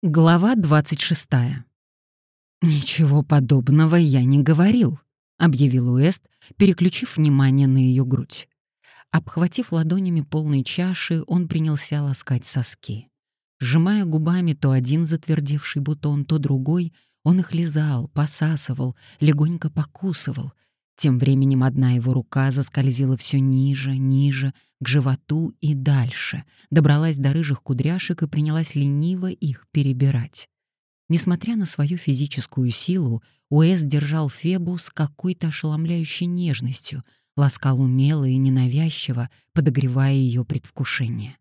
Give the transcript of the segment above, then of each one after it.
Глава 26. «Ничего подобного я не говорил», — объявил Уэст, переключив внимание на ее грудь. Обхватив ладонями полной чаши, он принялся ласкать соски. Сжимая губами то один затвердевший бутон, то другой, он их лизал, посасывал, легонько покусывал. Тем временем одна его рука заскользила все ниже, ниже, к животу и дальше, добралась до рыжих кудряшек и принялась лениво их перебирать. Несмотря на свою физическую силу, Уэс держал Фебу с какой-то ошеломляющей нежностью, ласкал умело и ненавязчиво, подогревая ее предвкушение.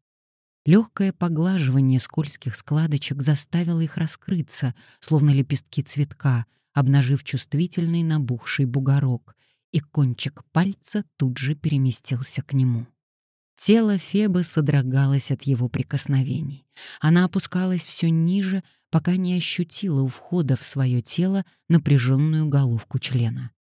Легкое поглаживание скользких складочек заставило их раскрыться, словно лепестки цветка, обнажив чувствительный набухший бугорок, и кончик пальца тут же переместился к нему. Тело Фебы содрогалось от его прикосновений. Она опускалась все ниже, пока не ощутила у входа в свое тело напряженную головку члена.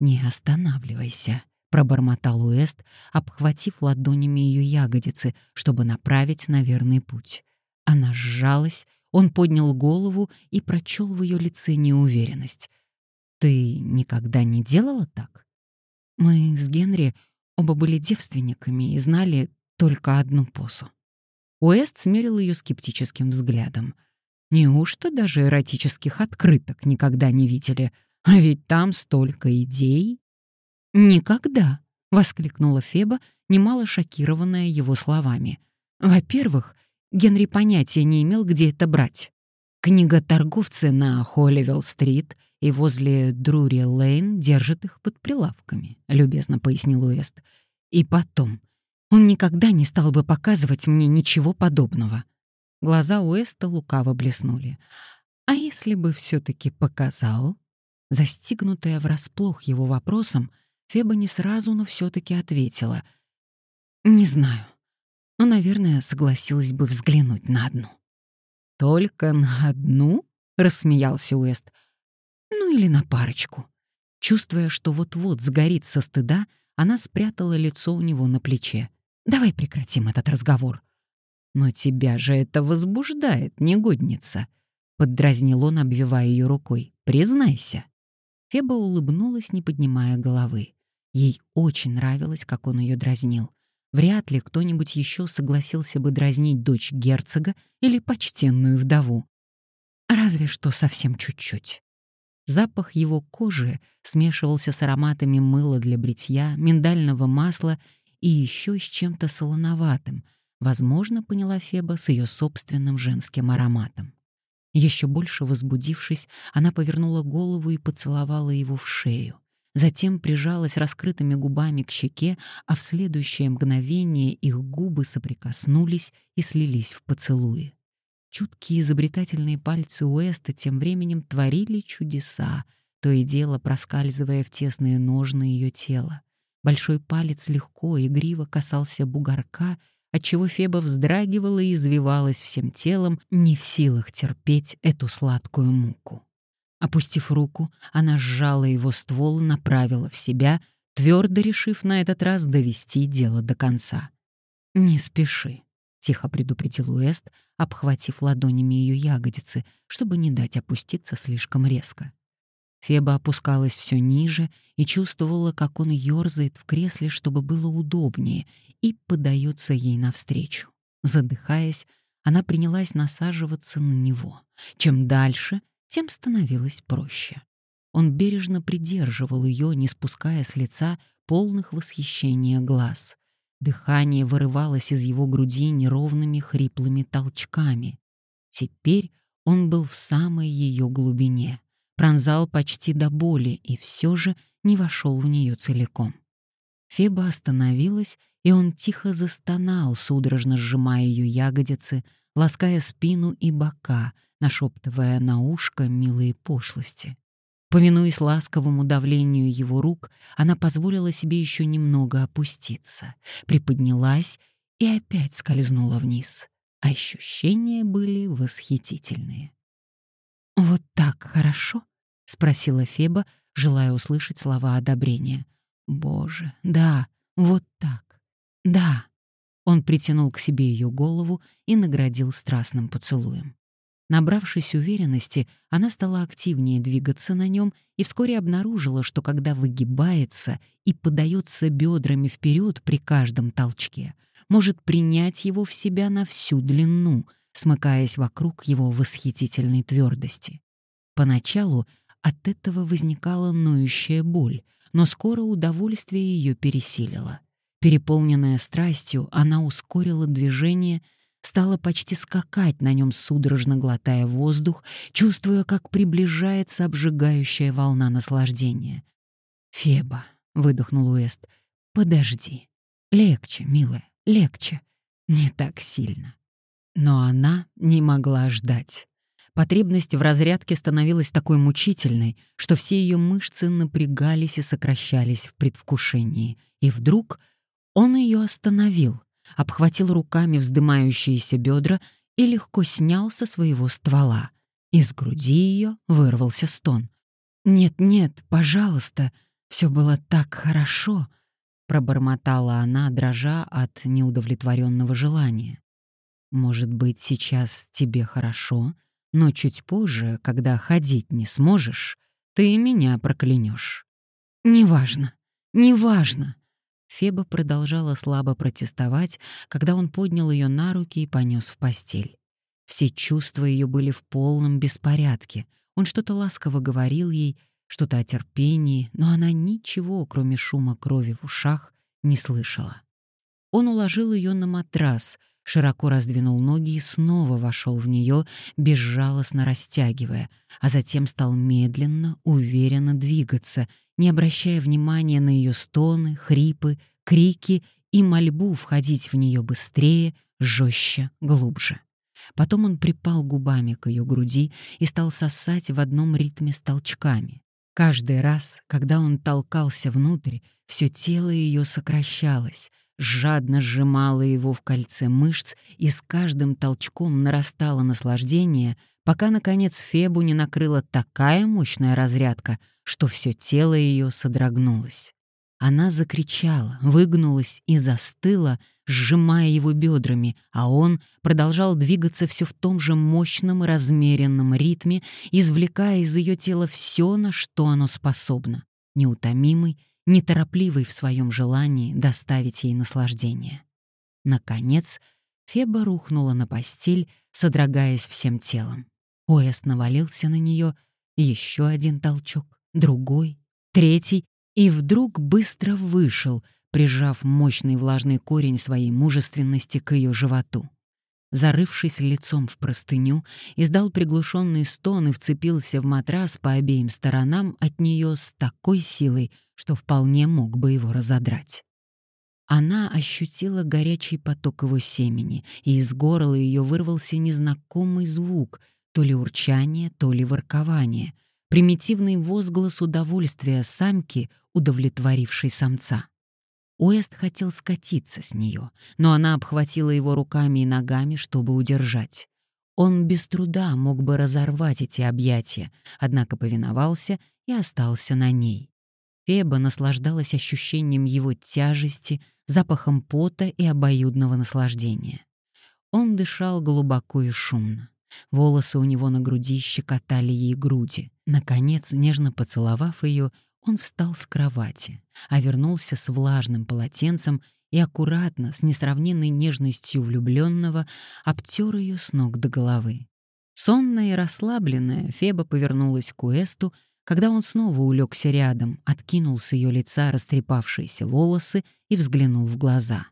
«Не останавливайся», — пробормотал Уэст, обхватив ладонями ее ягодицы, чтобы направить на верный путь. Она сжалась, он поднял голову и прочел в ее лице неуверенность. «Ты никогда не делала так?» «Мы с Генри Оба были девственниками и знали только одну позу. Уэст смерил ее скептическим взглядом. Неужто даже эротических открыток никогда не видели? А ведь там столько идей. «Никогда!» — воскликнула Феба, немало шокированная его словами. «Во-первых, Генри понятия не имел, где это брать. Книготорговцы на Холливелл-стрит и возле Друри-Лейн держат их под прилавками», — любезно пояснил Уэст. «И потом, он никогда не стал бы показывать мне ничего подобного». Глаза Уэста лукаво блеснули. «А если бы все таки показал?» Застигнутая врасплох его вопросом, Феба не сразу, но все таки ответила. «Не знаю. Но, наверное, согласилась бы взглянуть на одну». «Только на одну?» — рассмеялся Уэст. «Ну или на парочку». Чувствуя, что вот-вот сгорит со стыда, она спрятала лицо у него на плече. «Давай прекратим этот разговор». «Но тебя же это возбуждает, негодница», — поддразнил он, обвивая ее рукой. «Признайся». Феба улыбнулась, не поднимая головы. Ей очень нравилось, как он ее дразнил. Вряд ли кто-нибудь еще согласился бы дразнить дочь герцога или почтенную вдову. Разве что совсем чуть-чуть. Запах его кожи смешивался с ароматами мыла для бритья, миндального масла и еще с чем-то солоноватым, возможно, поняла Феба с ее собственным женским ароматом. Еще больше возбудившись, она повернула голову и поцеловала его в шею затем прижалась раскрытыми губами к щеке, а в следующее мгновение их губы соприкоснулись и слились в поцелуи. Чуткие изобретательные пальцы Уэста тем временем творили чудеса, то и дело проскальзывая в тесные ножны ее тела. Большой палец легко и игриво касался бугорка, отчего Феба вздрагивала и извивалась всем телом, не в силах терпеть эту сладкую муку. Опустив руку, она сжала его ствол и направила в себя, твердо решив на этот раз довести дело до конца. «Не спеши», — тихо предупредил Уэст, обхватив ладонями ее ягодицы, чтобы не дать опуститься слишком резко. Феба опускалась все ниже и чувствовала, как он ерзает в кресле, чтобы было удобнее, и подается ей навстречу. Задыхаясь, она принялась насаживаться на него. Чем дальше, тем становилось проще. Он бережно придерживал ее, не спуская с лица полных восхищения глаз. Дыхание вырывалось из его груди неровными хриплыми толчками. Теперь он был в самой ее глубине, пронзал почти до боли и все же не вошел в нее целиком. Феба остановилась, и он тихо застонал, судорожно сжимая ее ягодицы, лаская спину и бока, нашептывая на ушко милые пошлости. Повинуясь ласковому давлению его рук, она позволила себе еще немного опуститься, приподнялась и опять скользнула вниз. Ощущения были восхитительные. «Вот так хорошо?» — спросила Феба, желая услышать слова одобрения. «Боже, да, вот так, да». Он притянул к себе ее голову и наградил страстным поцелуем. Набравшись уверенности, она стала активнее двигаться на нем и вскоре обнаружила, что когда выгибается и подается бедрами вперед при каждом толчке, может принять его в себя на всю длину, смыкаясь вокруг его восхитительной твердости. Поначалу от этого возникала ноющая боль, но скоро удовольствие ее пересилило. Переполненная страстью, она ускорила движение — стала почти скакать на нем, судорожно глотая воздух, чувствуя, как приближается обжигающая волна наслаждения. «Феба», — выдохнул Уэст, — «подожди. Легче, милая, легче. Не так сильно». Но она не могла ждать. Потребность в разрядке становилась такой мучительной, что все ее мышцы напрягались и сокращались в предвкушении. И вдруг он ее остановил — обхватил руками вздымающиеся бедра и легко снял со своего ствола. Из груди ее вырвался стон. «Нет-нет, пожалуйста, все было так хорошо», — пробормотала она, дрожа от неудовлетворенного желания. «Может быть, сейчас тебе хорошо, но чуть позже, когда ходить не сможешь, ты меня проклянешь». «Неважно, неважно», Феба продолжала слабо протестовать, когда он поднял ее на руки и понес в постель. Все чувства ее были в полном беспорядке. Он что-то ласково говорил ей, что-то о терпении, но она ничего, кроме шума крови в ушах, не слышала. Он уложил ее на матрас, широко раздвинул ноги и снова вошел в нее, безжалостно растягивая, а затем стал медленно, уверенно двигаться, не обращая внимания на ее стоны, хрипы, крики и мольбу входить в нее быстрее, жестче, глубже. Потом он припал губами к ее груди и стал сосать в одном ритме с толчками. Каждый раз, когда он толкался внутрь, все тело ее сокращалось, жадно сжимало его в кольце мышц, и с каждым толчком нарастало наслаждение, пока, наконец, Фебу не накрыла такая мощная разрядка, что все тело ее содрогнулось. Она закричала, выгнулась и застыла, сжимая его бедрами, а он продолжал двигаться все в том же мощном и размеренном ритме, извлекая из ее тела все, на что оно способно, неутомимый, неторопливый в своем желании доставить ей наслаждение. Наконец, Феба рухнула на постель, содрогаясь всем телом. Уэст навалился на нее, еще один толчок, другой, третий, и вдруг быстро вышел, прижав мощный влажный корень своей мужественности к ее животу. Зарывшись лицом в простыню, издал приглушенный стон и вцепился в матрас по обеим сторонам от нее с такой силой, что вполне мог бы его разодрать. Она ощутила горячий поток его семени, и из горла ее вырвался незнакомый звук, то ли урчание, то ли воркование, примитивный возглас удовольствия самки, удовлетворившей самца. Уэст хотел скатиться с нее, но она обхватила его руками и ногами, чтобы удержать. Он без труда мог бы разорвать эти объятия, однако повиновался и остался на ней. Феба наслаждалась ощущением его тяжести, запахом пота и обоюдного наслаждения. Он дышал глубоко и шумно. Волосы у него на груди щекотали ей груди. Наконец, нежно поцеловав ее, он встал с кровати, а вернулся с влажным полотенцем и аккуратно, с несравненной нежностью влюбленного, обтер ее с ног до головы. Сонная и расслабленная, Феба повернулась к Уэсту, когда он снова улегся рядом, откинул с ее лица растрепавшиеся волосы и взглянул в глаза.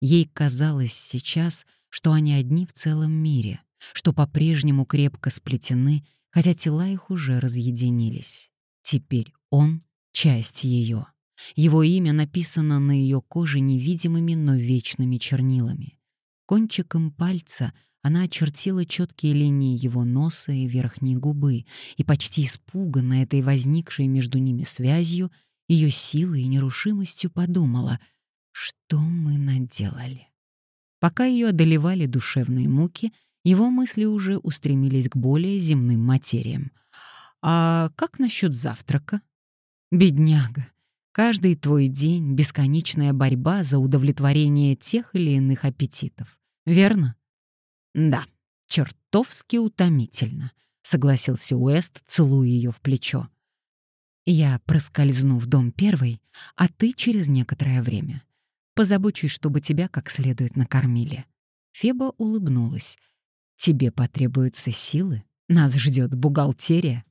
Ей казалось сейчас, что они одни в целом мире, что по-прежнему крепко сплетены, хотя тела их уже разъединились. Теперь он — часть ее. Его имя написано на ее коже невидимыми, но вечными чернилами. Кончиком пальца она очертила четкие линии его носа и верхней губы, и почти испуганно этой возникшей между ними связью, ее силой и нерушимостью подумала, что мы наделали. Пока ее одолевали душевные муки, его мысли уже устремились к более земным материям. «А как насчет завтрака?» Бедняга. Каждый твой день — бесконечная борьба за удовлетворение тех или иных аппетитов. Верно? Да, чертовски утомительно», — согласился Уэст, целуя ее в плечо. «Я проскользну в дом первый, а ты через некоторое время. Позабочусь, чтобы тебя как следует накормили». Феба улыбнулась. «Тебе потребуются силы. Нас ждет бухгалтерия».